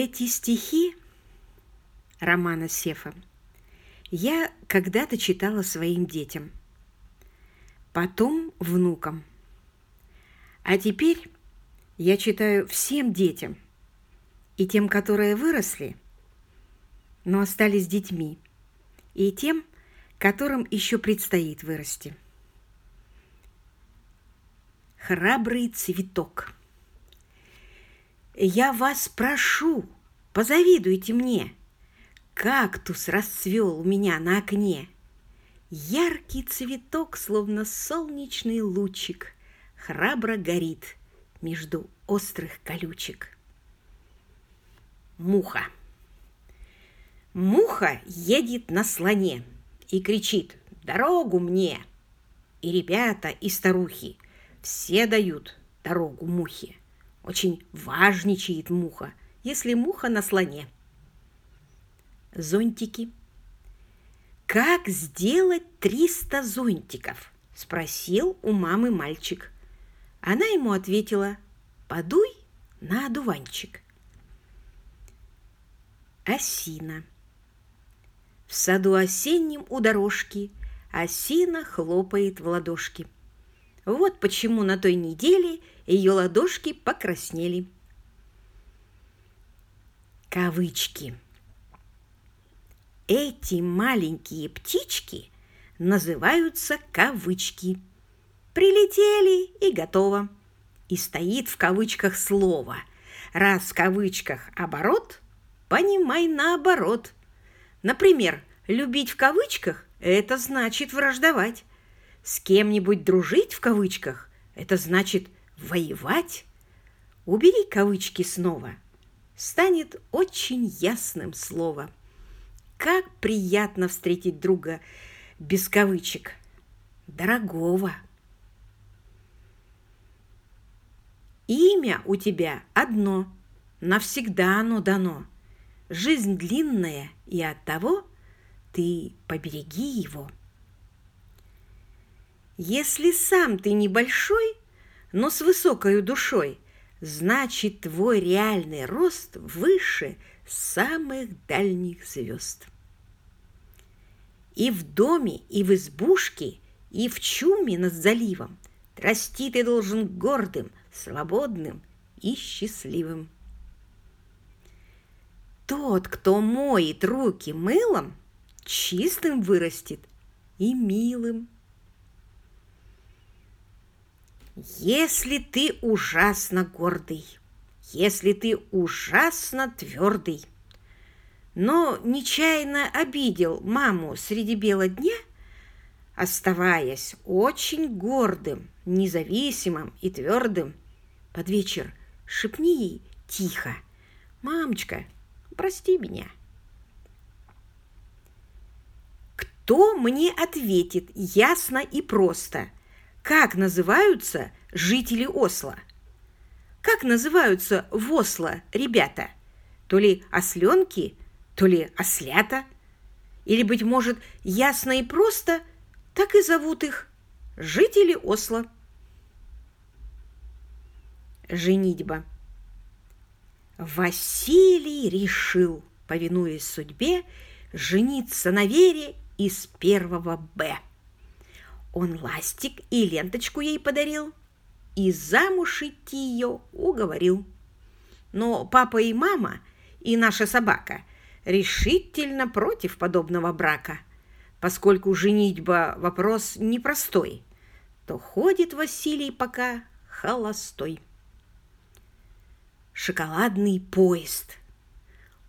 Эти стихи романа Сефа я когда-то читала своим детям, потом внукам. А теперь я читаю всем детям, и тем, которые выросли, но остались детьми, и тем, которым еще предстоит вырасти. Храбрый цветок. Я вас прошу, позавидуйте мне. Кактус расцвел у меня на окне. Яркий цветок, словно солнечный лучик, Храбро горит между острых колючек. Муха. Муха едет на слоне и кричит «Дорогу мне!» И ребята, и старухи все дают дорогу мухе. Очень важничает муха, если муха на слоне. Зонтики. «Как сделать 300 зонтиков?» – спросил у мамы мальчик. Она ему ответила «Подуй на одуванчик». Осина. В саду осеннем у дорожки осина хлопает в ладошки. Вот почему на той неделе ее ладошки покраснели. Кавычки. Эти маленькие птички называются кавычки. Прилетели и готово. И стоит в кавычках слово. Раз в кавычках оборот, понимай наоборот. Например, любить в кавычках – это значит враждовать. С кем-нибудь дружить в кавычках – это значит воевать. Убери кавычки снова. Станет очень ясным слово. Как приятно встретить друга без кавычек. Дорогого. Имя у тебя одно, навсегда оно дано. Жизнь длинная, и от того ты побереги его. Если сам ты небольшой, но с высокой душой, значит, твой реальный рост выше самых дальних звезд. И в доме, и в избушке, и в чуме над заливом расти ты должен гордым, свободным и счастливым. Тот, кто моет руки мылом, чистым вырастет и милым. Если ты ужасно гордый, если ты ужасно твердый, но нечаянно обидел маму среди бела дня, оставаясь очень гордым, независимым и твердым, под вечер шепни ей тихо, «Мамочка, прости меня». Кто мне ответит ясно и просто – как называются жители Осло? Как называются в Осло ребята? То ли осленки, то ли ослята? Или, быть может, ясно и просто так и зовут их жители Осло? Женитьба. Василий решил, повинуясь судьбе, жениться на Вере из первого «Б». Он ластик и ленточку ей подарил, и замуж идти ее уговорил. Но папа и мама, и наша собака решительно против подобного брака, поскольку женитьба вопрос непростой, то ходит Василий пока холостой. Шоколадный поезд.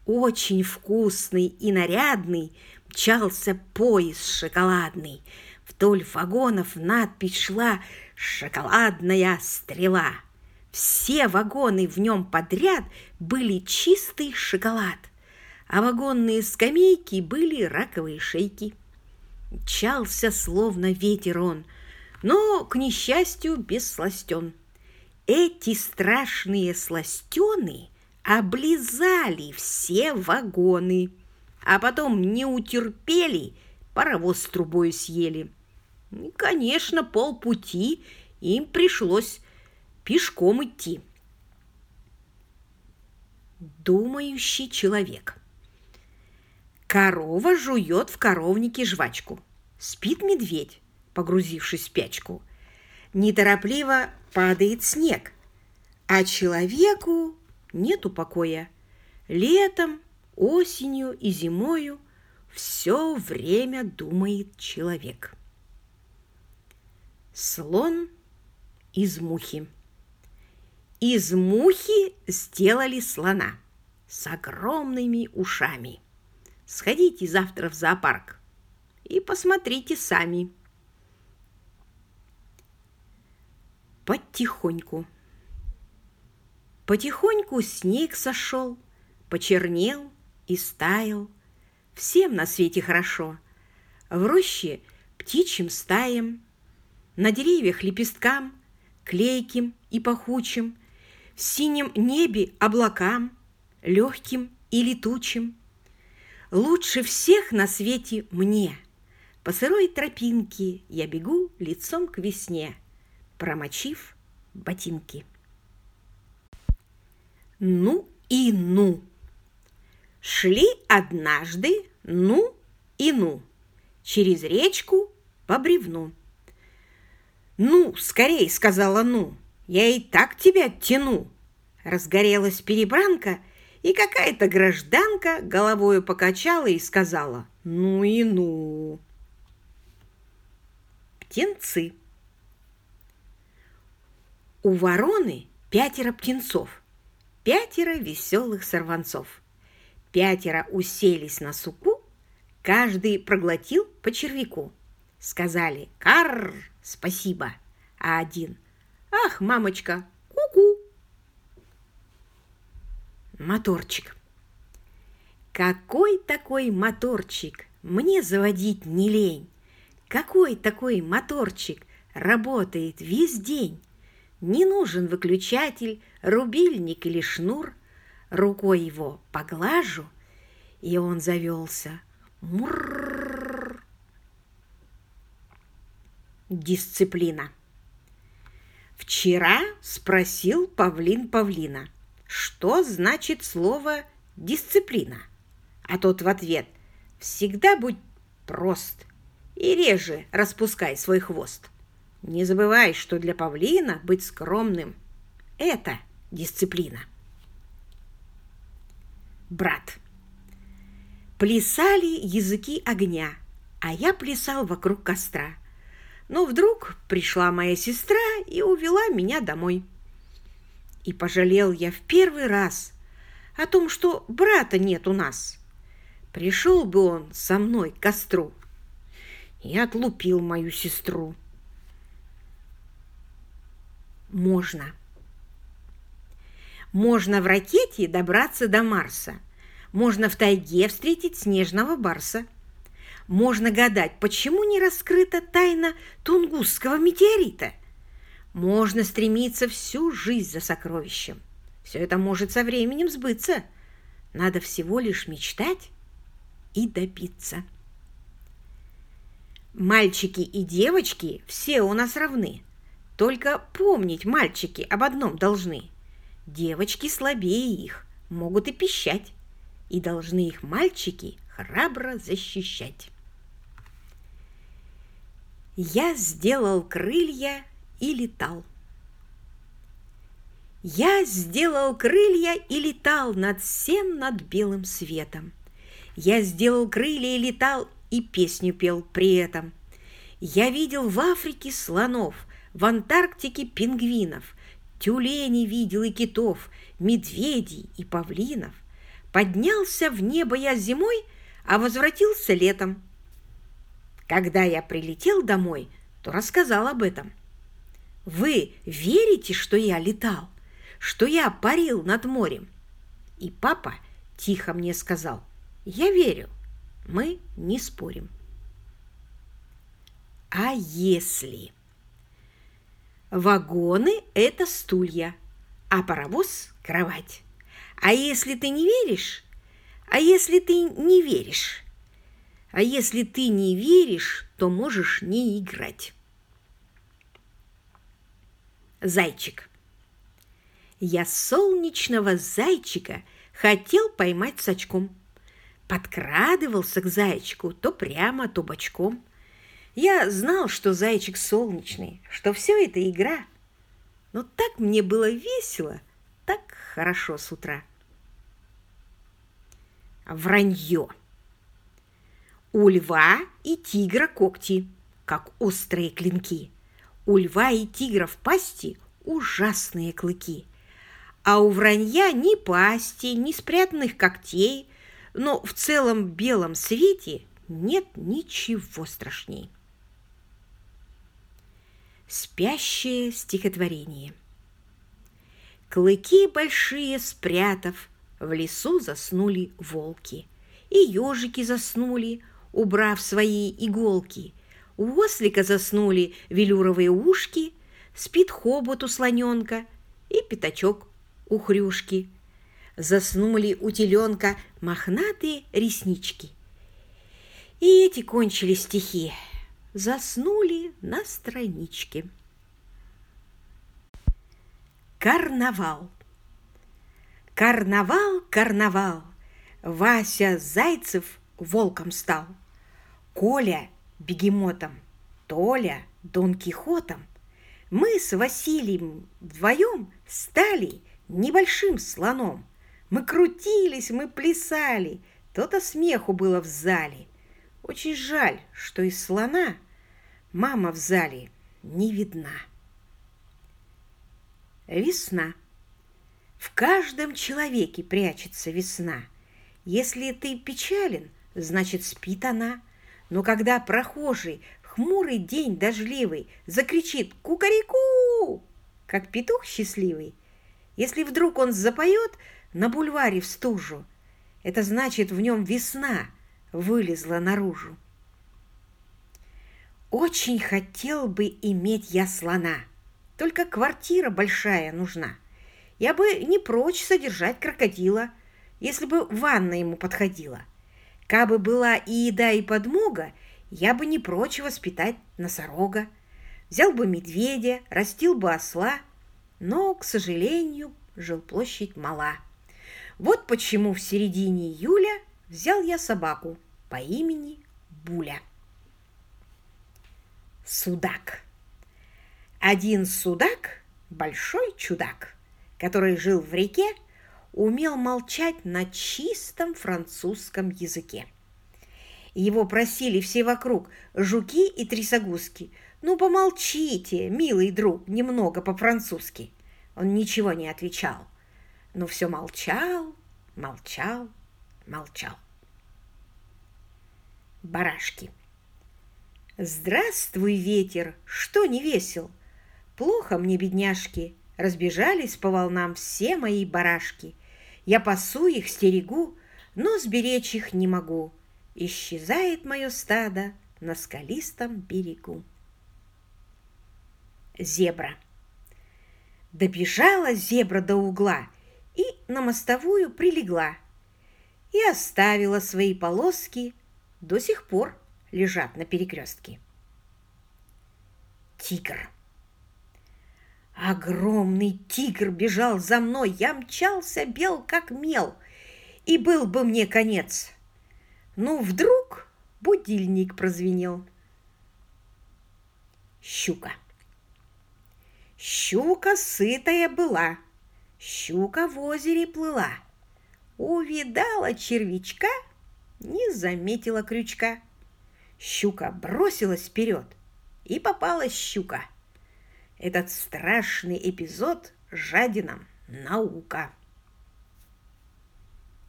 Очень вкусный и нарядный мчался поезд шоколадный – Вдоль вагонов надпись шла «Шоколадная стрела». Все вагоны в нем подряд были чистый шоколад, а вагонные скамейки были раковые шейки. Чался словно ветер он, но, к несчастью, без сластен. Эти страшные сластены облизали все вагоны, а потом не утерпели, паровоз с трубой съели. Конечно, полпути им пришлось пешком идти. Думающий человек. Корова жует в коровнике жвачку. Спит медведь, погрузившись в спячку. Неторопливо падает снег, а человеку нету покоя. Летом, осенью и зимою все время думает человек. Слон из мухи. Из мухи сделали слона с огромными ушами. Сходите завтра в зоопарк и посмотрите сами. Потихоньку. Потихоньку снег сошел, почернел и стаял. Всем на свете хорошо. В роще птичьим стаям, на деревьях лепесткам, клейким и пахучим, в синем небе облакам, легким и летучим. Лучше всех на свете мне. По сырой тропинке я бегу лицом к весне, промочив ботинки. Ну и ну! Шли однажды, ну и ну, через речку по бревну. «Ну, скорей!» — сказала «ну!» «Я и так тебя тяну!» Разгорелась перебранка, и какая-то гражданка головою покачала и сказала «Ну и ну!» Птенцы У вороны пятеро птенцов, пятеро веселых сорванцов. Пятеро уселись на суку, каждый проглотил по червяку. Сказали «Карр!» Спасибо, а один «Ах, мамочка, ку-ку!» Моторчик. Какой такой моторчик? Мне заводить не лень. Какой такой моторчик работает весь день? Не нужен выключатель, рубильник или шнур. Рукой его поглажу, и он завелся. Мурр. Дисциплина. Вчера спросил павлин павлина, что значит слово «дисциплина». А тот в ответ «Всегда будь прост и реже распускай свой хвост. Не забывай, что для павлина быть скромным – это дисциплина». Брат. Плясали языки огня, а я плясал вокруг костра – но вдруг пришла моя сестра и увела меня домой. И пожалел я в первый раз о том, что брата нет у нас. Пришел бы он со мной к костру и отлупил мою сестру. Можно. Можно в ракете добраться до Марса. Можно в тайге встретить снежного барса можно гадать, почему не раскрыта тайна Тунгусского метеорита. Можно стремиться всю жизнь за сокровищем. Все это может со временем сбыться. Надо всего лишь мечтать и добиться. Мальчики и девочки все у нас равны. Только помнить мальчики об одном должны. Девочки слабее их, могут и пищать, и должны их мальчики храбро защищать. Я сделал крылья и летал. Я сделал крылья и летал над всем над белым светом. Я сделал крылья и летал, и песню пел при этом. Я видел в Африке слонов, в Антарктике пингвинов, тюленей видел и китов, медведей и павлинов. Поднялся в небо я зимой, а возвратился летом. Когда я прилетел домой, то рассказал об этом. Вы верите, что я летал, что я парил над морем? И папа тихо мне сказал, я верю, мы не спорим. А если? Вагоны – это стулья, а паровоз – кровать. А если ты не веришь? А если ты не веришь? А если ты не веришь, то можешь не играть. Зайчик. Я солнечного зайчика хотел поймать с очком. Подкрадывался к зайчику то прямо, то бочком. Я знал, что зайчик солнечный, что все это игра. Но так мне было весело, так хорошо с утра. Вранье. У льва и тигра когти, как острые клинки. У льва и тигра в пасти ужасные клыки. А у вранья ни пасти, ни спрятанных когтей, но в целом белом свете нет ничего страшней. Спящее стихотворение Клыки большие спрятав, в лесу заснули волки, и ежики заснули, убрав свои иголки. У ослика заснули велюровые ушки, спит хобот у слоненка и пятачок у хрюшки. Заснули у теленка мохнатые реснички. И эти кончили стихи. Заснули на страничке. Карнавал. Карнавал, карнавал. Вася Зайцев волком стал. Коля бегемотом, Толя Дон Кихотом. Мы с Василием вдвоем стали небольшим слоном. Мы крутились, мы плясали, то-то смеху было в зале. Очень жаль, что из слона мама в зале не видна. Весна. В каждом человеке прячется весна. Если ты печален, значит, спит она. Но когда прохожий, хмурый день дождливый, закричит «Кукареку!», как петух счастливый, если вдруг он запоет на бульваре в стужу, это значит, в нем весна вылезла наружу. Очень хотел бы иметь я слона, только квартира большая нужна. Я бы не прочь содержать крокодила, если бы ванна ему подходила. Кабы была и еда, и подмога, я бы не прочь воспитать носорога. Взял бы медведя, растил бы осла, но, к сожалению, жилплощадь мала. Вот почему в середине июля взял я собаку по имени Буля. Судак. Один судак – большой чудак, который жил в реке умел молчать на чистом французском языке. Его просили все вокруг, жуки и трясогузки. «Ну, помолчите, милый друг, немного по-французски». Он ничего не отвечал, но все молчал, молчал, молчал. Барашки. «Здравствуй, ветер! Что не весел? Плохо мне, бедняжки, разбежались по волнам все мои барашки. Я пасу их, стерегу, но сберечь их не могу. Исчезает мое стадо на скалистом берегу. Зебра. Добежала зебра до угла и на мостовую прилегла. И оставила свои полоски, до сих пор лежат на перекрестке. Тигр. Огромный тигр бежал за мной, я мчался бел как мел, и был бы мне конец. Но вдруг будильник прозвенел. Щука. Щука сытая была, щука в озере плыла. Увидала червячка, не заметила крючка. Щука бросилась вперед, и попалась щука – этот страшный эпизод жадинам наука.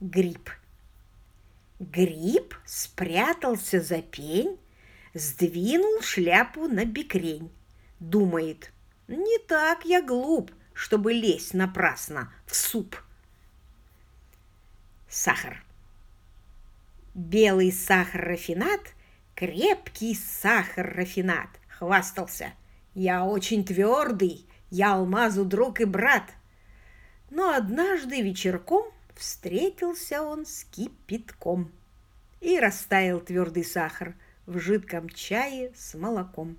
Гриб. Гриб спрятался за пень, сдвинул шляпу на бекрень. Думает, не так я глуп, чтобы лезть напрасно в суп. Сахар. Белый сахар-рафинат, крепкий сахар-рафинат, хвастался – я очень твердый, я алмазу друг и брат. Но однажды вечерком встретился он с кипятком и растаял твердый сахар в жидком чае с молоком.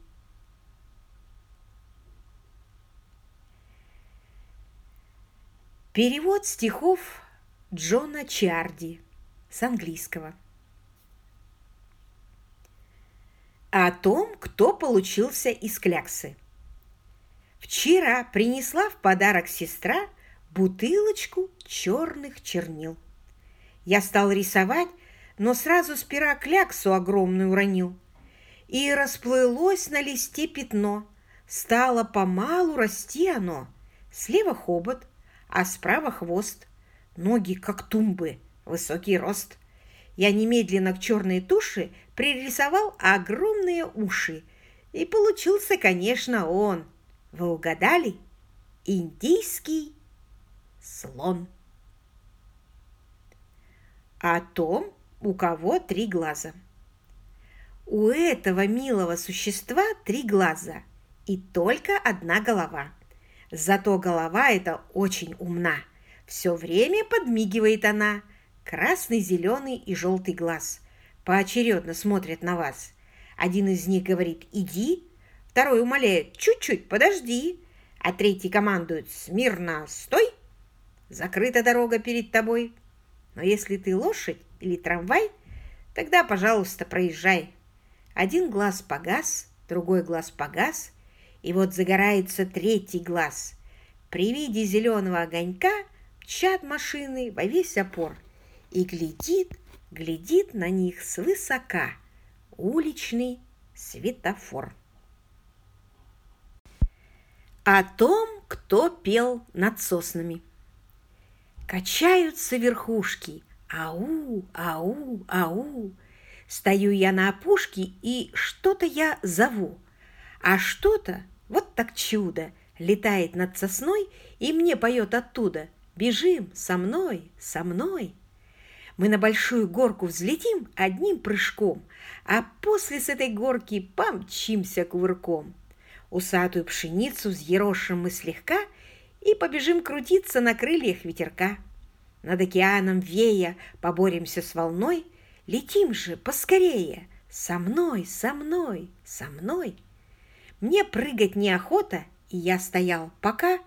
Перевод стихов Джона Чарди с английского. О том, кто получился из кляксы. Вчера принесла в подарок сестра бутылочку черных чернил. Я стал рисовать, но сразу с пера кляксу огромную уронил. И расплылось на листе пятно. Стало помалу расти оно. Слева хобот, а справа хвост. Ноги, как тумбы, высокий рост. Я немедленно к черной туши пририсовал огромные уши. И получился, конечно, он. Вы угадали? Индийский слон. О том, у кого три глаза. У этого милого существа три глаза и только одна голова. Зато голова эта очень умна. Все время подмигивает она. Красный, зеленый и желтый глаз. Поочередно смотрят на вас. Один из них говорит «иди», второй умоляет «чуть-чуть, подожди», а третий командует «смирно, стой». Закрыта дорога перед тобой. Но если ты лошадь или трамвай, тогда, пожалуйста, проезжай. Один глаз погас, другой глаз погас, и вот загорается третий глаз. При виде зеленого огонька мчат машины во весь опор и глядит, глядит на них свысока уличный светофор. О том, кто пел над соснами. Качаются верхушки, ау, ау, ау. Стою я на опушке, и что-то я зову. А что-то, вот так чудо, летает над сосной и мне поет оттуда. Бежим со мной, со мной. Мы на большую горку взлетим одним прыжком, а после с этой горки помчимся кувырком. Усатую пшеницу взъерошим мы слегка и побежим крутиться на крыльях ветерка. Над океаном вея поборемся с волной – Летим же поскорее! Со мной, со мной, со мной! Мне прыгать неохота, и я стоял, пока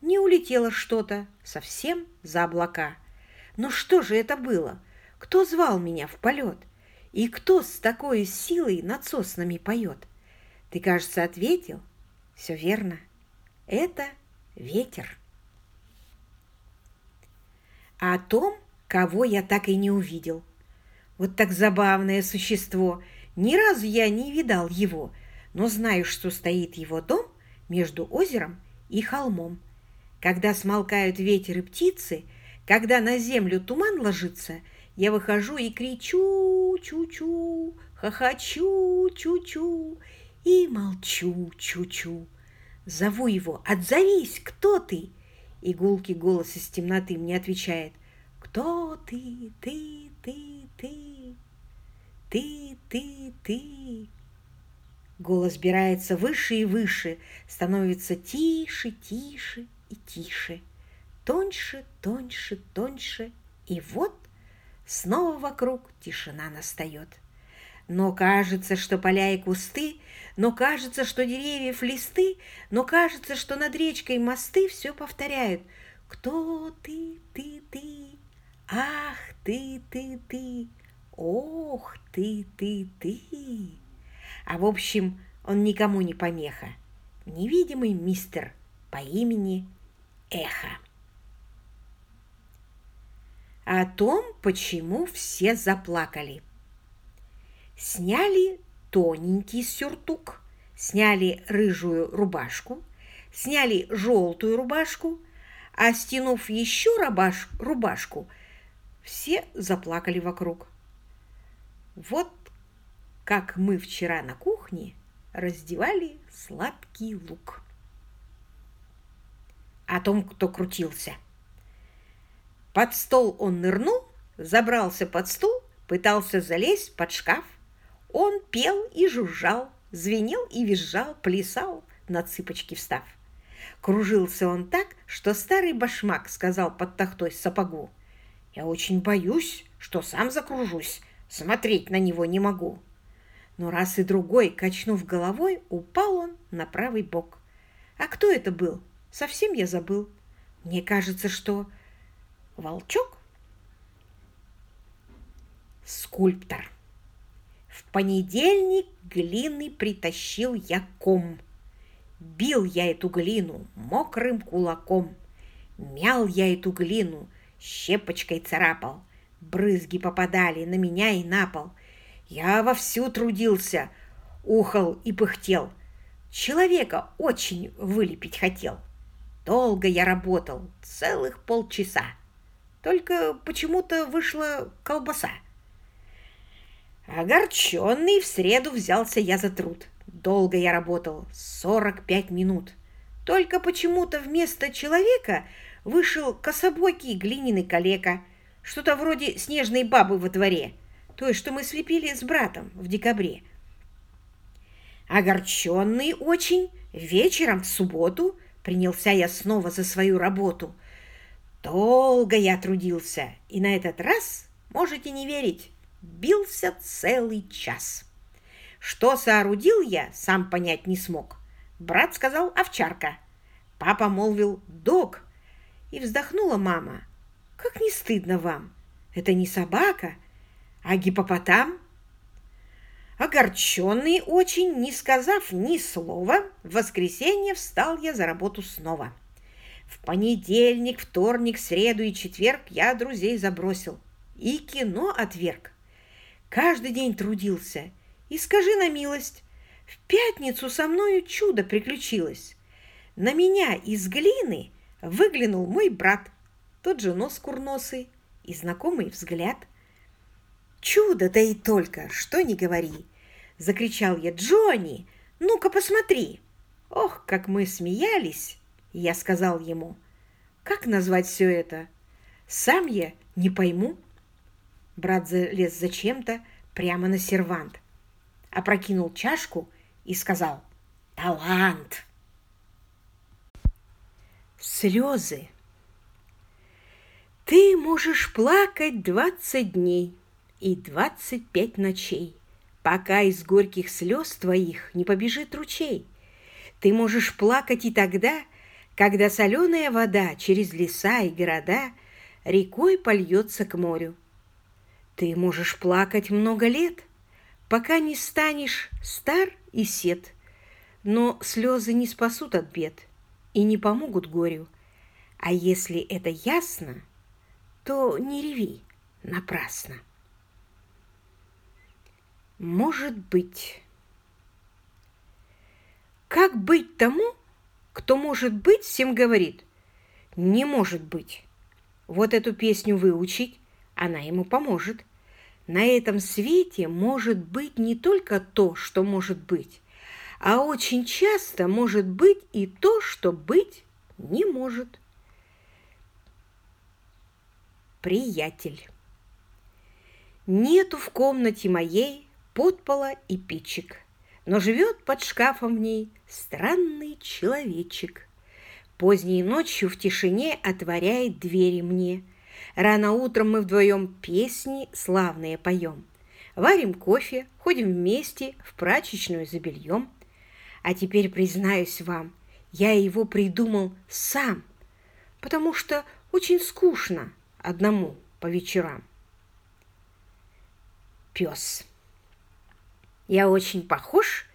не улетело что-то совсем за облака. Но что же это было? Кто звал меня в полет? И кто с такой силой над соснами поет? Ты, кажется, ответил. Все верно. Это ветер. А о том, кого я так и не увидел – вот так забавное существо. Ни разу я не видал его, но знаю, что стоит его дом между озером и холмом. Когда смолкают ветер и птицы, когда на землю туман ложится, я выхожу и кричу чу-чу, хохочу чу-чу и молчу чу-чу. Зову его «Отзовись! Кто ты?» И голос из темноты мне отвечает «Кто ты? Ты? Ты?» ты, ты, ты, ты. Голос сбирается выше и выше, становится тише, тише и тише, тоньше, тоньше, тоньше, и вот снова вокруг тишина настает. Но кажется, что поля и кусты, но кажется, что деревьев листы, но кажется, что над речкой мосты все повторяют. Кто ты, ты, ты, Ах ты, ты, ты, ох ты, ты, ты. А в общем, он никому не помеха. Невидимый мистер по имени Эхо. О том, почему все заплакали. Сняли тоненький сюртук, сняли рыжую рубашку, сняли желтую рубашку, а стянув еще рубашку, все заплакали вокруг. Вот как мы вчера на кухне раздевали сладкий лук. О том, кто крутился. Под стол он нырнул, забрался под стул, пытался залезть под шкаф. Он пел и жужжал, звенел и визжал, плясал, на цыпочки встав. Кружился он так, что старый башмак сказал под тахтой сапогу. Я очень боюсь, что сам закружусь, смотреть на него не могу. Но раз и другой, качнув головой, упал он на правый бок. А кто это был? Совсем я забыл. Мне кажется, что волчок скульптор. В понедельник глины притащил я ком. Бил я эту глину мокрым кулаком. Мял я эту глину, щепочкой царапал. Брызги попадали на меня и на пол. Я вовсю трудился, ухал и пыхтел. Человека очень вылепить хотел. Долго я работал, целых полчаса. Только почему-то вышла колбаса. Огорченный в среду взялся я за труд. Долго я работал, 45 минут. Только почему-то вместо человека вышел кособокий глиняный калека, что-то вроде снежной бабы во дворе, то есть, что мы слепили с братом в декабре. Огорченный очень, вечером в субботу принялся я снова за свою работу. Долго я трудился, и на этот раз, можете не верить, бился целый час. Что соорудил я, сам понять не смог. Брат сказал «овчарка». Папа молвил «дог». И вздохнула мама. «Как не стыдно вам? Это не собака, а гипопотам». Огорченный очень, не сказав ни слова, в воскресенье встал я за работу снова. В понедельник, вторник, среду и четверг я друзей забросил и кино отверг. Каждый день трудился. И скажи на милость, в пятницу со мною чудо приключилось. На меня из глины выглянул мой брат, тот же нос курносый и знакомый взгляд. «Чудо, да и только, что не говори!» — закричал я. «Джонни, ну-ка посмотри!» Ох, как мы смеялись! Я сказал ему. «Как назвать все это? Сам я не пойму». Брат залез зачем-то прямо на сервант, опрокинул чашку и сказал «Талант!». Слезы. Ты можешь плакать двадцать дней и двадцать пять ночей, пока из горьких слез твоих не побежит ручей. Ты можешь плакать и тогда, когда соленая вода через леса и города рекой польется к морю. Ты можешь плакать много лет, пока не станешь стар и сед, но слезы не спасут от бед и не помогут горю. А если это ясно, то не реви напрасно. Может быть. Как быть тому, кто может быть, всем говорит? Не может быть. Вот эту песню выучить, она ему поможет. На этом свете может быть не только то, что может быть, а очень часто может быть и то, что быть не может. Приятель. Нету в комнате моей подпола и пичек, но живет под шкафом в ней странный человечек. Поздней ночью в тишине отворяет двери мне – Рано утром мы вдвоем песни славные поем. Варим кофе, ходим вместе в прачечную за бельем. А теперь признаюсь вам, я его придумал сам, потому что очень скучно одному по вечерам. Пес. Я очень похож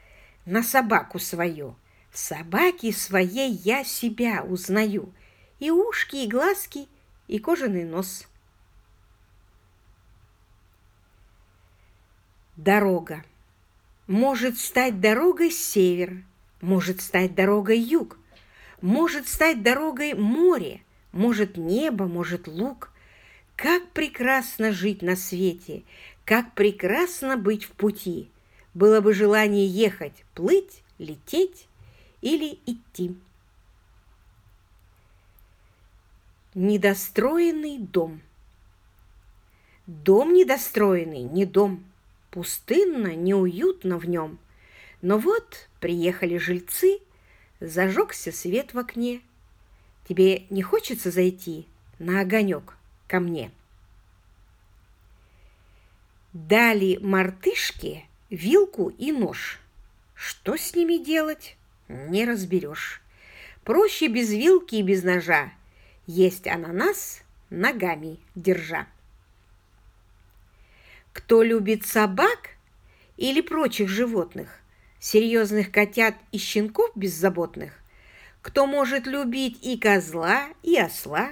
на собаку свою. В собаке своей я себя узнаю. И ушки, и глазки, и кожаный нос. Дорога. Может стать дорогой север, может стать дорогой юг, может стать дорогой море, может небо, может луг. Как прекрасно жить на свете, как прекрасно быть в пути. Было бы желание ехать, плыть, лететь или идти. Недостроенный дом. Дом недостроенный, не дом. Пустынно, неуютно в нем. Но вот приехали жильцы, зажегся свет в окне. Тебе не хочется зайти на огонек ко мне? Дали мартышке вилку и нож. Что с ними делать, не разберешь. Проще без вилки и без ножа есть ананас, ногами держа. Кто любит собак или прочих животных, серьезных котят и щенков беззаботных, кто может любить и козла, и осла,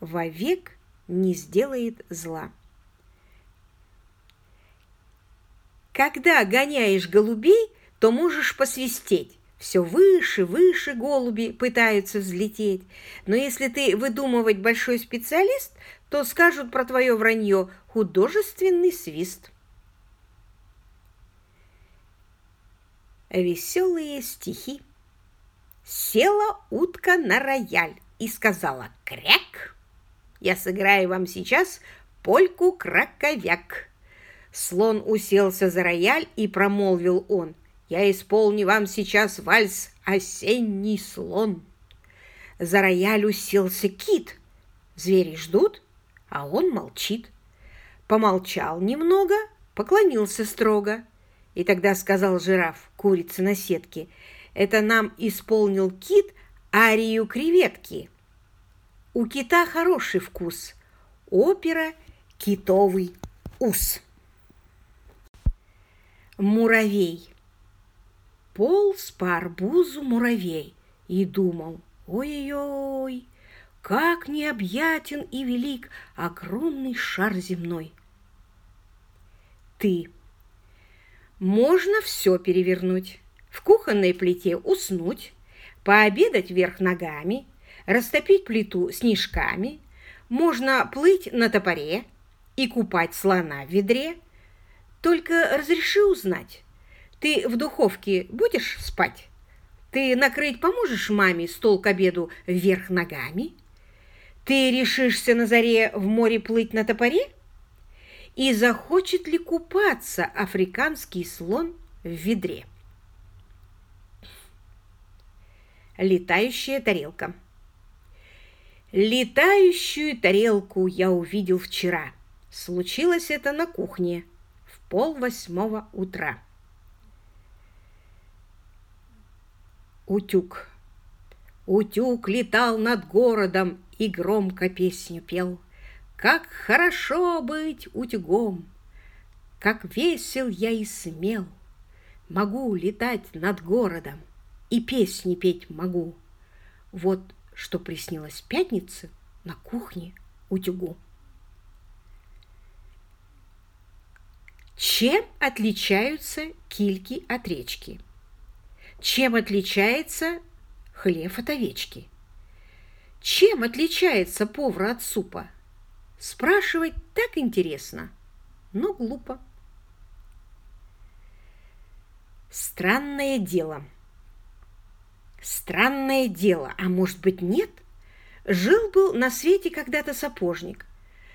вовек не сделает зла. Когда гоняешь голубей, то можешь посвистеть. Все выше, выше голуби пытаются взлететь. Но если ты выдумывать большой специалист, то скажут про твое вранье художественный свист. Веселые стихи. Села утка на рояль и сказала «Кряк!» Я сыграю вам сейчас польку-краковяк. Слон уселся за рояль и промолвил он. Я исполню вам сейчас вальс «Осенний слон». За рояль уселся кит. Звери ждут, а он молчит. Помолчал немного, поклонился строго. И тогда сказал жираф, курица на сетке, «Это нам исполнил кит арию креветки». У кита хороший вкус. Опера «Китовый ус». Муравей. Полз по арбузу муравей и думал, ой-ой-ой, как необъятен и велик огромный шар земной. Ты. Можно все перевернуть. В кухонной плите уснуть, пообедать вверх ногами – растопить плиту снежками, можно плыть на топоре и купать слона в ведре. Только разреши узнать, ты в духовке будешь спать? Ты накрыть поможешь маме стол к обеду вверх ногами? Ты решишься на заре в море плыть на топоре? И захочет ли купаться африканский слон в ведре? Летающая тарелка. Летающую тарелку я увидел вчера. Случилось это на кухне пол восьмого утра. Утюг. Утюг летал над городом и громко песню пел. Как хорошо быть утюгом, как весел я и смел. Могу летать над городом и песни петь могу. Вот что приснилось пятнице на кухне утюгу. Чем отличаются кильки от речки? Чем отличается хлеб от овечки? Чем отличается повар от супа? Спрашивать так интересно, но глупо. Странное дело – Странное дело, а может быть нет? Жил-был на свете когда-то сапожник.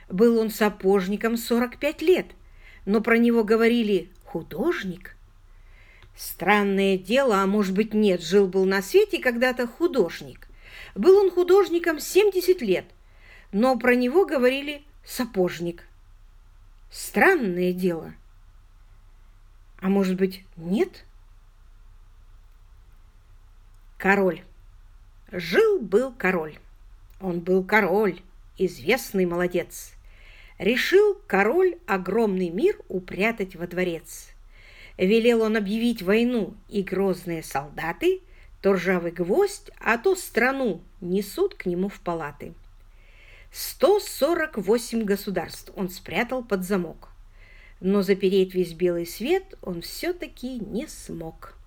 Был он сапожником 45 лет, но про него говорили «художник». Странное дело, а может быть нет, жил-был на свете когда-то художник. Был он художником 70 лет, но про него говорили «сапожник». Странное дело. А может быть нет? Король. Жил-был король. Он был король, известный молодец. Решил король огромный мир упрятать во дворец. Велел он объявить войну, и грозные солдаты, то ржавый гвоздь, а то страну несут к нему в палаты. 148 государств он спрятал под замок, но запереть весь белый свет он все-таки не смог.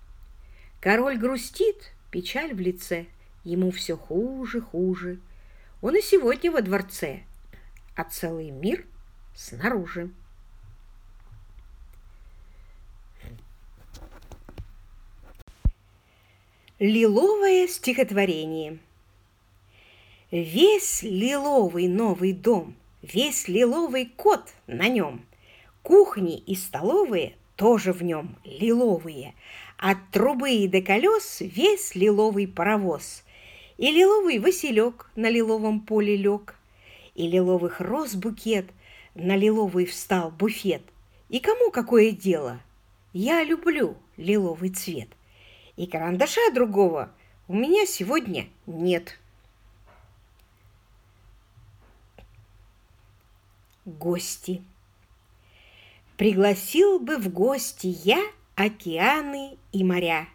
Король грустит, печаль в лице. Ему все хуже, хуже. Он и сегодня во дворце, а целый мир снаружи. Лиловое стихотворение Весь лиловый новый дом, весь лиловый кот на нем, Кухни и столовые тоже в нем лиловые, от трубы и до колес весь лиловый паровоз. И лиловый василек на лиловом поле лег, И лиловых роз букет, на лиловый встал буфет. И кому какое дело? Я люблю лиловый цвет. И карандаша другого у меня сегодня нет. Гости. Пригласил бы в гости я океаны и моря.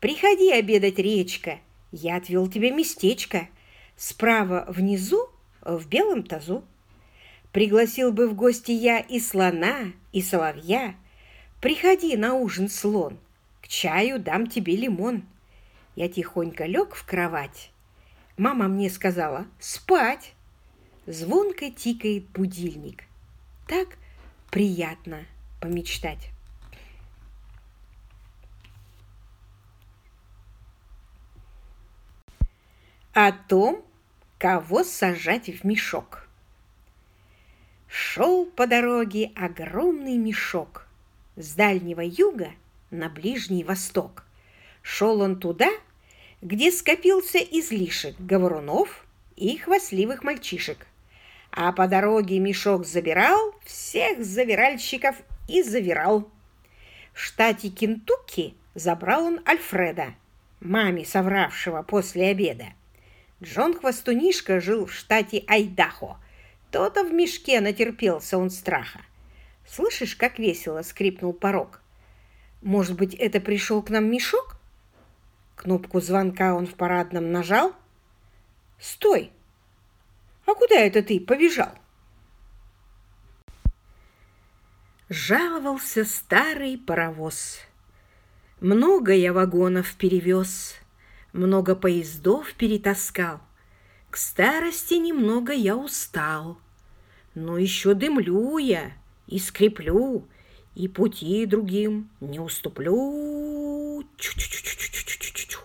Приходи обедать, речка, я отвел тебе местечко. Справа внизу, в белом тазу. Пригласил бы в гости я и слона, и соловья. Приходи на ужин, слон, к чаю дам тебе лимон. Я тихонько лег в кровать. Мама мне сказала «спать». Звонко тикает будильник. Так приятно помечтать. О том, кого сажать в мешок. Шел по дороге огромный мешок с дальнего юга на Ближний Восток. Шел он туда, где скопился излишек говорунов и хвастливых мальчишек а по дороге мешок забирал всех завиральщиков и завирал. В штате Кентукки забрал он Альфреда, маме совравшего после обеда. Джон Хвостунишка жил в штате Айдахо. То-то в мешке натерпелся он страха. Слышишь, как весело скрипнул порог? Может быть, это пришел к нам мешок? Кнопку звонка он в парадном нажал. «Стой!» А куда это ты побежал? Жаловался старый паровоз. Много я вагонов перевез, Много поездов перетаскал. К старости немного я устал, Но еще дымлю я и скреплю, И пути другим не уступлю. Чу-чу-чу-чу-чу-чу-чу.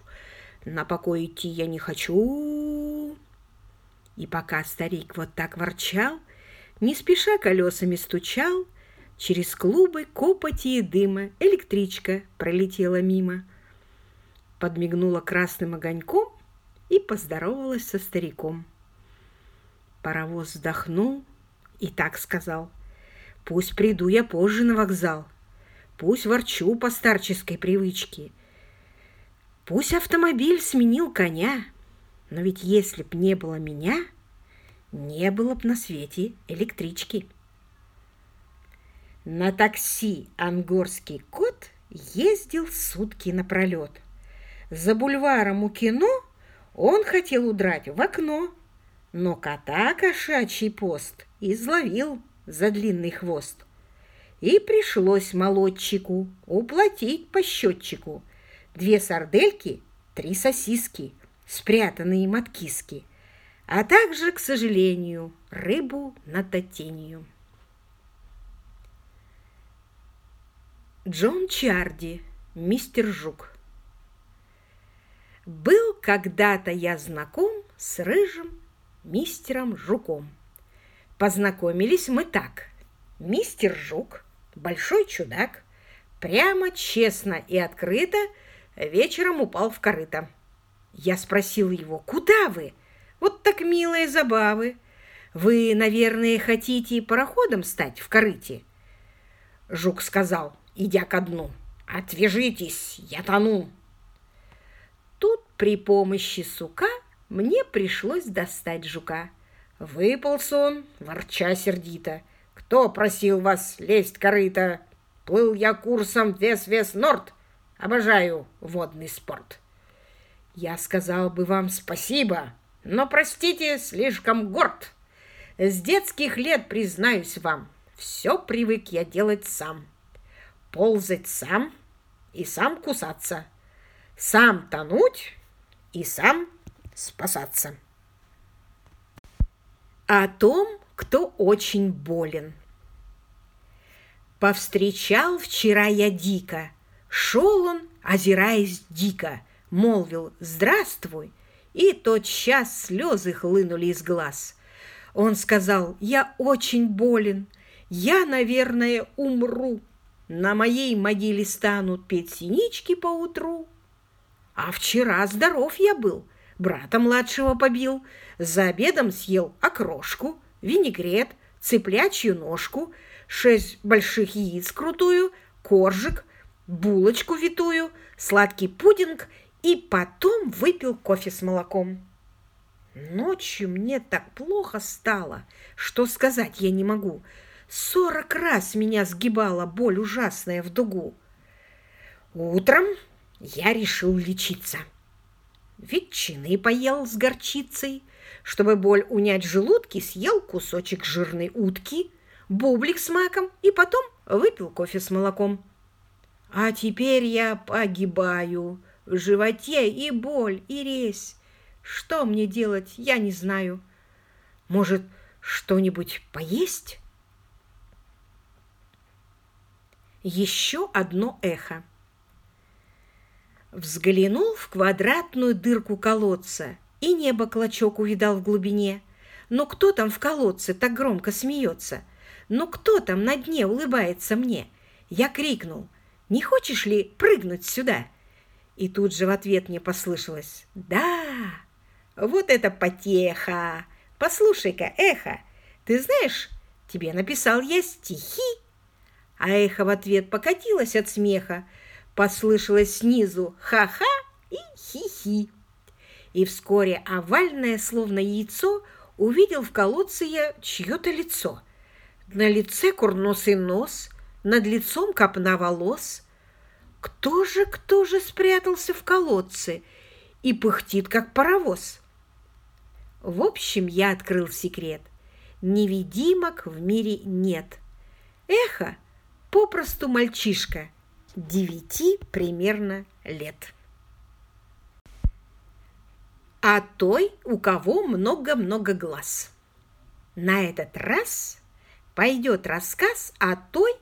На покой идти я не хочу. И пока старик вот так ворчал, не спеша колесами стучал, через клубы копоти и дыма электричка пролетела мимо. Подмигнула красным огоньком и поздоровалась со стариком. Паровоз вздохнул и так сказал. «Пусть приду я позже на вокзал, пусть ворчу по старческой привычке, пусть автомобиль сменил коня». Но ведь если б не было меня, не было б на свете электрички. На такси ангорский кот ездил сутки напролет. За бульваром у кино он хотел удрать в окно, но кота кошачий пост изловил за длинный хвост. И пришлось молодчику уплатить по счетчику две сардельки, три сосиски – спрятанные им от киски, а также, к сожалению, рыбу на татению. Джон Чарди, мистер Жук. Был когда-то я знаком с рыжим мистером Жуком. Познакомились мы так. Мистер Жук, большой чудак, прямо, честно и открыто вечером упал в корыто. Я спросил его, куда вы? Вот так милые забавы. Вы, наверное, хотите пароходом стать в корыте? Жук сказал, идя ко дну. Отвяжитесь, я тону. При помощи сука мне пришлось достать жука. Выполз он, ворча сердито. Кто просил вас лезть корыто? Плыл я курсом вес-вес-норд. Обожаю водный спорт. Я сказал бы вам спасибо, но, простите, слишком горд. С детских лет, признаюсь вам, все привык я делать сам. Ползать сам и сам кусаться. Сам тонуть и сам спасаться. О том, кто очень болен. Повстречал вчера я дико, шел он, озираясь дико, молвил «Здравствуй!» и тотчас слезы хлынули из глаз. Он сказал «Я очень болен, я, наверное, умру. На моей могиле станут петь синички поутру. А вчера здоров я был, брата младшего побил, за обедом съел окрошку, винегрет, цыплячью ножку, шесть больших яиц крутую, коржик, булочку витую, сладкий пудинг и потом выпил кофе с молоком. Ночью мне так плохо стало, что сказать я не могу. Сорок раз меня сгибала боль ужасная в дугу. Утром я решил лечиться. Ветчины поел с горчицей. Чтобы боль унять в желудке, съел кусочек жирной утки, бублик с маком и потом выпил кофе с молоком. А теперь я погибаю. В животе и боль, и резь. Что мне делать, я не знаю. Может, что-нибудь поесть? Еще одно эхо. Взглянул в квадратную дырку колодца, и небо клочок увидал в глубине. Но кто там в колодце так громко смеется? Но кто там на дне улыбается мне? Я крикнул, не хочешь ли прыгнуть сюда? И тут же в ответ мне послышалось «Да!» Вот это потеха! Послушай-ка, эхо, ты знаешь, тебе написал я стихи. А эхо в ответ покатилось от смеха, послышалось снизу «ха-ха» и «хи-хи». И вскоре овальное, словно яйцо, увидел в колодце я чье-то лицо. На лице курносый нос, над лицом копна волос. Кто же, кто же спрятался в колодце и пыхтит, как паровоз? В общем, я открыл секрет. Невидимок в мире нет. Эхо, попросту мальчишка, девяти примерно лет. А той, у кого много-много глаз. На этот раз пойдет рассказ о той,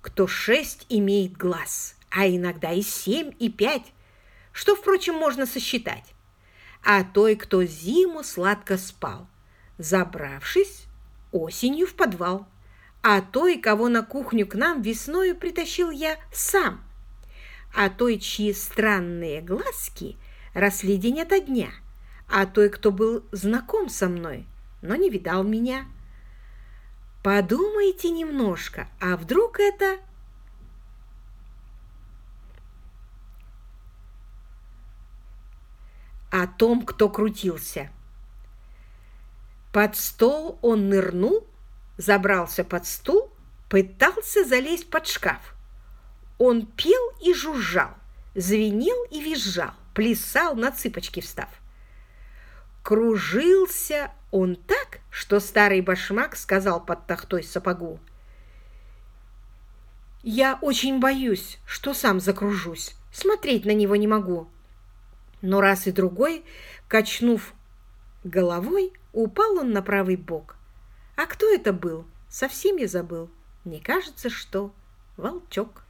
кто шесть имеет глаз, а иногда и семь, и пять, что, впрочем, можно сосчитать а той, кто зиму сладко спал, забравшись осенью в подвал, а той, кого на кухню к нам весною притащил я сам, а той, чьи странные глазки росли день ото дня, а той, кто был знаком со мной, но не видал меня. Подумайте немножко, а вдруг это о том, кто крутился. Под стол он нырнул, забрался под стул, пытался залезть под шкаф. Он пел и жужжал, звенел и визжал, плясал на цыпочки встав. Кружился он так, что старый башмак сказал под тахтой сапогу. «Я очень боюсь, что сам закружусь, смотреть на него не могу». Но раз и другой, качнув головой, упал он на правый бок. А кто это был? Совсем я забыл. Мне кажется, что волчок.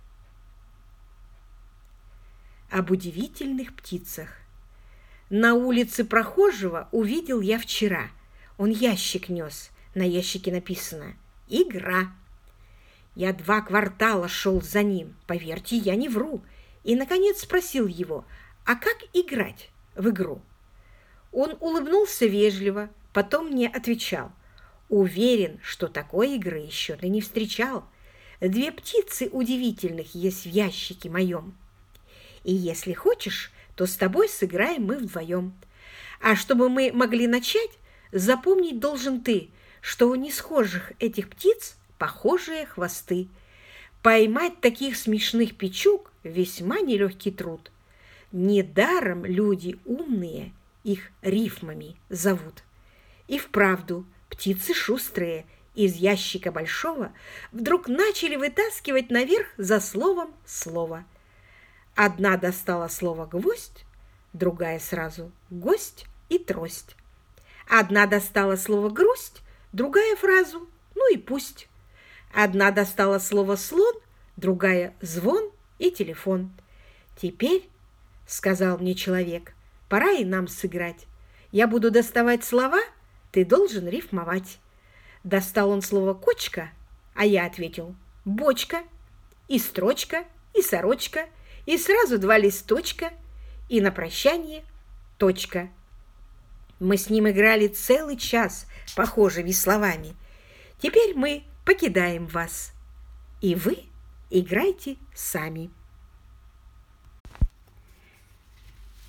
Об удивительных птицах. На улице прохожего увидел я вчера. Он ящик нес. На ящике написано «Игра». Я два квартала шел за ним, поверьте, я не вру, и, наконец, спросил его – а как играть в игру? Он улыбнулся вежливо, потом мне отвечал. Уверен, что такой игры еще ты не встречал. Две птицы удивительных есть в ящике моем. И если хочешь, то с тобой сыграем мы вдвоем. А чтобы мы могли начать, запомнить должен ты, что у несхожих этих птиц похожие хвосты. Поймать таких смешных печук – весьма нелегкий труд. Недаром люди умные их рифмами зовут. И вправду птицы шустрые из ящика большого вдруг начали вытаскивать наверх за словом слово. Одна достала слово «гвоздь», другая сразу «гость» и «трость». Одна достала слово «грусть», другая фразу «ну и пусть». Одна достала слово «слон», другая «звон» и «телефон». Теперь сказал мне человек. Пора и нам сыграть. Я буду доставать слова, ты должен рифмовать. Достал он слово «кочка», а я ответил «бочка», и строчка, и сорочка, и сразу два листочка, и на прощание точка. Мы с ним играли целый час похожими словами. Теперь мы покидаем вас, и вы играйте сами.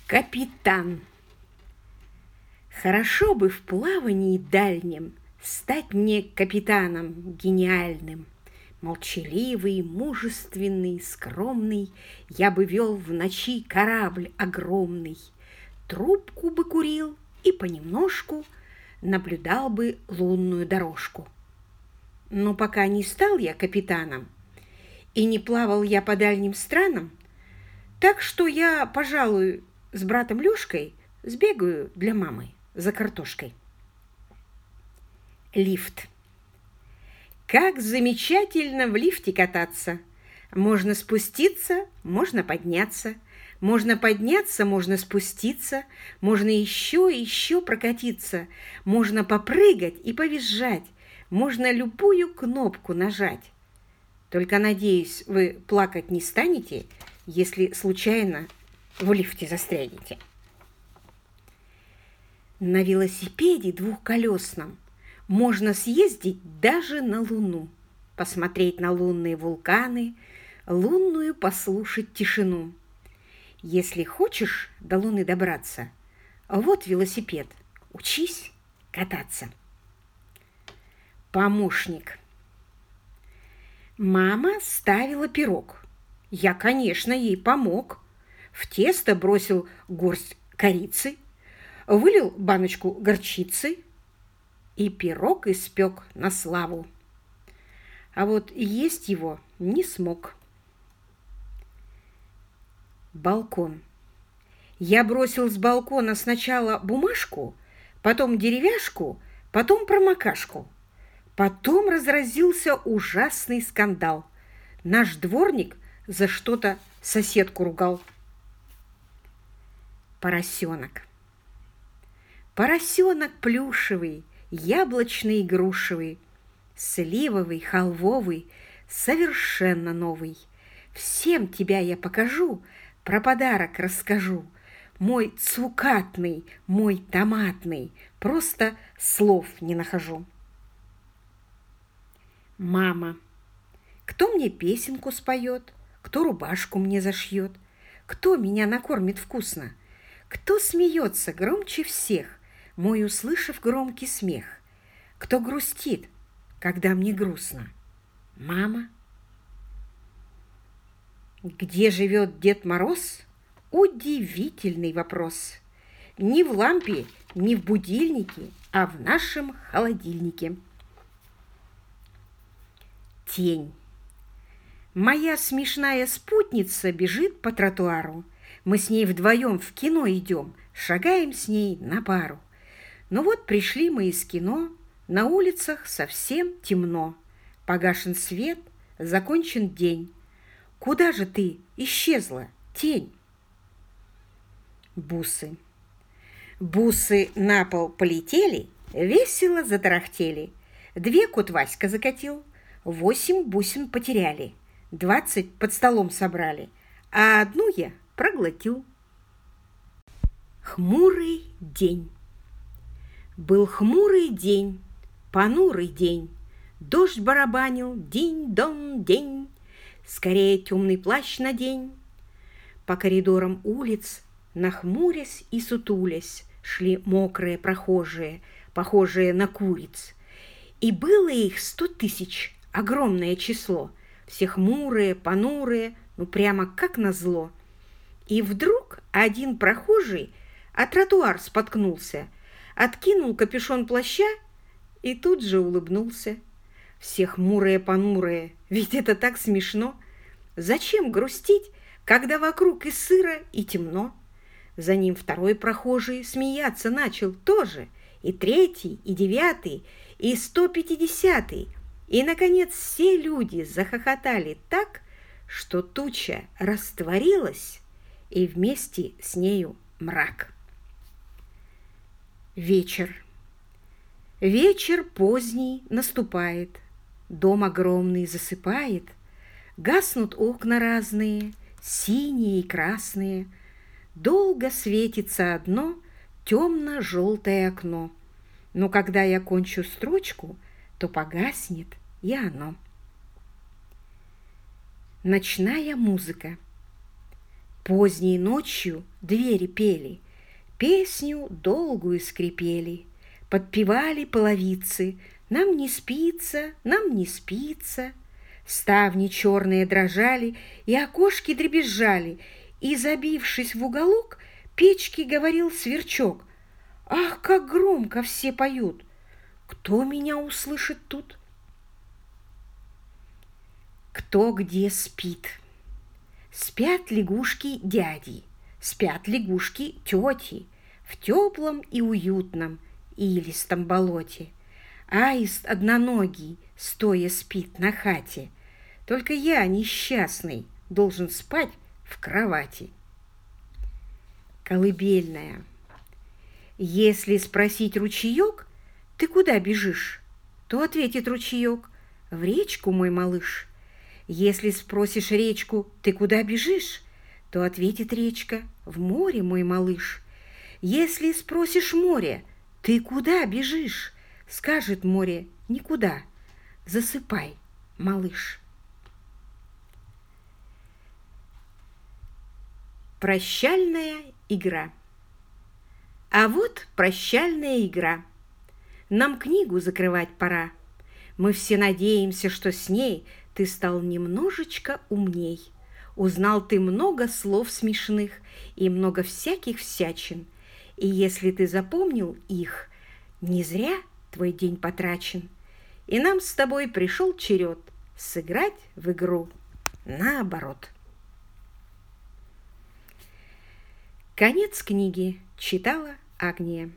Капитан. Хорошо бы в плавании дальнем стать мне капитаном гениальным. Молчаливый, мужественный, скромный, Я бы вел в ночи корабль огромный, Трубку бы курил и понемножку Наблюдал бы лунную дорожку. Но пока не стал я капитаном, И не плавал я по дальним странам, Так что я, пожалуй, с братом Лёшкой Сбегаю для мамы за картошкой. Лифт. Как замечательно в лифте кататься! Можно спуститься, можно подняться. Можно подняться, можно спуститься, можно еще и еще прокатиться, можно попрыгать и повизжать, можно любую кнопку нажать. Только, надеюсь, вы плакать не станете, если случайно в лифте застрянете. На велосипеде двухколесном можно съездить даже на Луну, посмотреть на лунные вулканы, лунную послушать тишину. Если хочешь до Луны добраться, вот велосипед, учись кататься. Помощник. Мама ставила пирог. Я, конечно, ей помог. В тесто бросил горсть корицы, вылил баночку горчицы – и пирог испек на славу. А вот есть его не смог. Балкон. Я бросил с балкона сначала бумажку, потом деревяшку, потом промокашку. Потом разразился ужасный скандал. Наш дворник за что-то соседку ругал. Поросенок. Поросенок плюшевый, яблочный и грушевый, сливовый, халвовый, совершенно новый. Всем тебя я покажу, про подарок расскажу. Мой цукатный, мой томатный, просто слов не нахожу. Мама. Кто мне песенку споет, кто рубашку мне зашьет, кто меня накормит вкусно, кто смеется громче всех, мой, услышав громкий смех. Кто грустит, когда мне грустно? Мама? Где живет Дед Мороз? Удивительный вопрос. Не в лампе, не в будильнике, а в нашем холодильнике. Тень. Моя смешная спутница бежит по тротуару. Мы с ней вдвоем в кино идем, шагаем с ней на пару. Но вот пришли мы из кино, на улицах совсем темно. Погашен свет, закончен день. Куда же ты исчезла, тень? Бусы. Бусы на пол полетели, весело затарахтели. Две кот Васька закатил, восемь бусин потеряли, двадцать под столом собрали, а одну я проглотил. Хмурый день. Был хмурый день, понурый день, Дождь барабанил, день-дон, день, Скорее темный плащ на день. По коридорам улиц, нахмурясь и сутулясь, Шли мокрые прохожие, похожие на куриц. И было их сто тысяч, огромное число, Все хмурые, понурые, ну прямо как назло. И вдруг один прохожий о тротуар споткнулся — откинул капюшон плаща и тут же улыбнулся. Все хмурые-понурые, ведь это так смешно. Зачем грустить, когда вокруг и сыро, и темно? За ним второй прохожий смеяться начал тоже, и третий, и девятый, и сто пятидесятый. И, наконец, все люди захохотали так, что туча растворилась, и вместе с нею мрак. Вечер. Вечер поздний наступает, Дом огромный засыпает, Гаснут окна разные, Синие и красные. Долго светится одно Темно-желтое окно. Но когда я кончу строчку, То погаснет и оно. Ночная музыка. Поздней ночью двери пели — Песню долгую скрипели, Подпевали половицы, нам не спится, нам не спится. Ставни черные дрожали, и окошки дребезжали, и, забившись в уголок, печки говорил сверчок. Ах, как громко все поют! Кто меня услышит тут? Кто где спит? Спят лягушки дяди, спят лягушки тети В теплом и уютном илистом болоте. Аист одноногий, стоя спит на хате. Только я, несчастный, должен спать в кровати. Колыбельная. Если спросить ручеек, ты куда бежишь, то ответит ручеек, в речку, мой малыш. Если спросишь речку, ты куда бежишь, то ответит речка, в море, мой малыш. Если спросишь море, ты куда бежишь, скажет море, никуда. Засыпай, малыш. Прощальная игра. А вот прощальная игра. Нам книгу закрывать пора. Мы все надеемся, что с ней ты стал немножечко умней. Узнал ты много слов смешных и много всяких всячин. И если ты запомнил их, не зря твой день потрачен. И нам с тобой пришел черед сыграть в игру наоборот. Конец книги читала Агния.